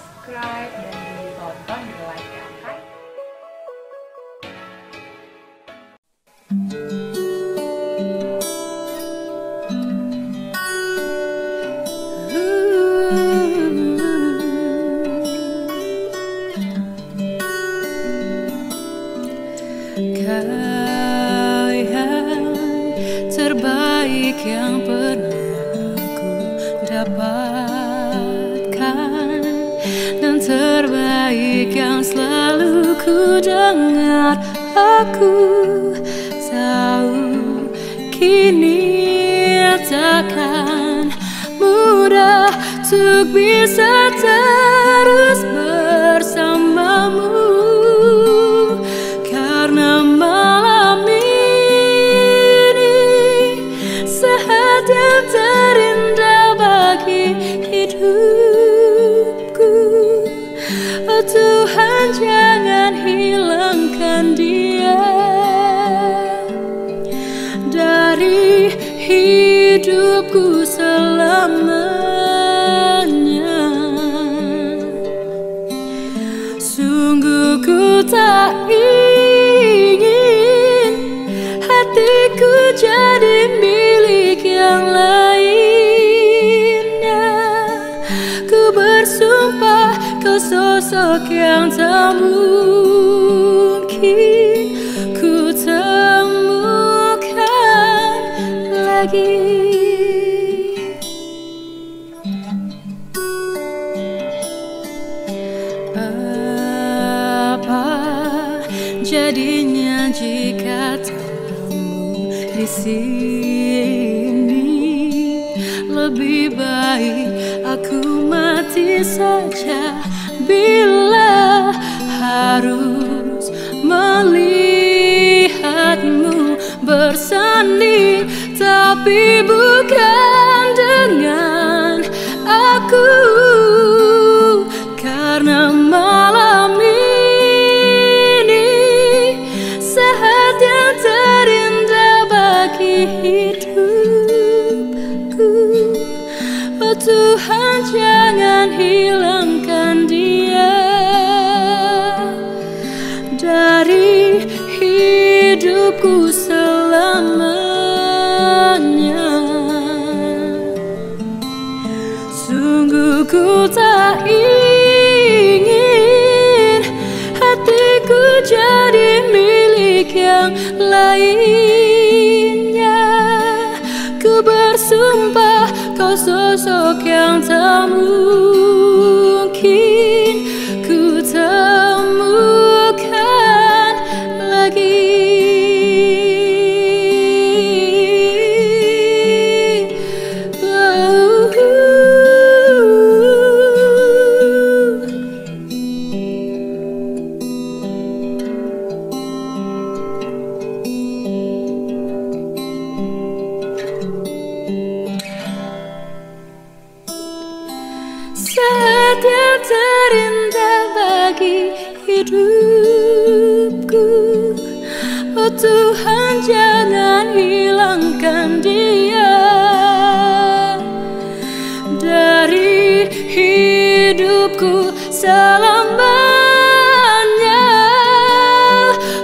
subscribe dan ditonton di like ya? Kau yang terbaik yang pernah ku dengar Aku tahu kini takkan mudah Untuk bisa terus hidupku selamanya. Sungguh ku tak ingin hatiku jadi milik yang lainnya. Ku bersumpah kau sosok yang tak mungkin ku temukan lagi jadinya jika kamu di sini? Lebih baik aku mati saja bila harus melihatmu bersanding, tapi bukan hidupku. Oh Tuhan jangan hilangkan dia. Dari hidupku selamanya. Sungguh ku tak ingin hatiku jadi milik yang lainnya bersumpah kau sosok yang hidupku. Oh Tuhan jangan hilangkan dia. Dari hidupku selamanya.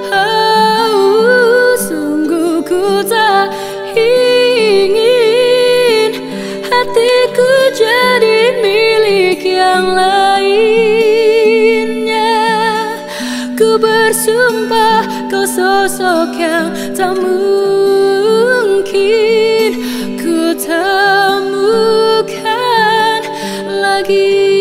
Oh sungguh ku tak ingin hatiku jadi milik yang lainnya bersumpah kau sosok yang tak mungkin. Ku temukan lagi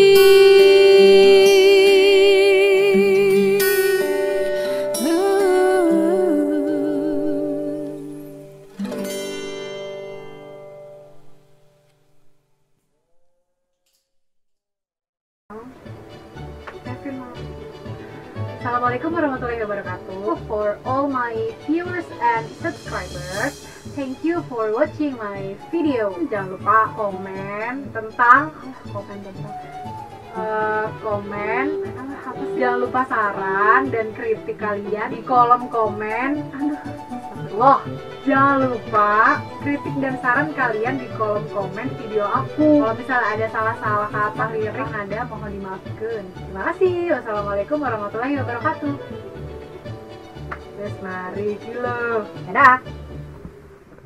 Assalamualaikum warahmatullahi wabarakatuh. For all my viewers and subscribers Thank you for watching my video. Jangan lupa komen tentang Komen tentang eh, Komen? Jangan lupa saran dan kritik kalian Di kolom komen. Aduh Loh, jangan lupa kritik dan saran kalian di kolom komen video aku. Kalau misalnya ada salah-salah kata lirik ada, mohon dimaafkan. Terima kasih. Wassalamualaikum warahmatullahi wabarakatuh. Terus mari kilo. Dadah.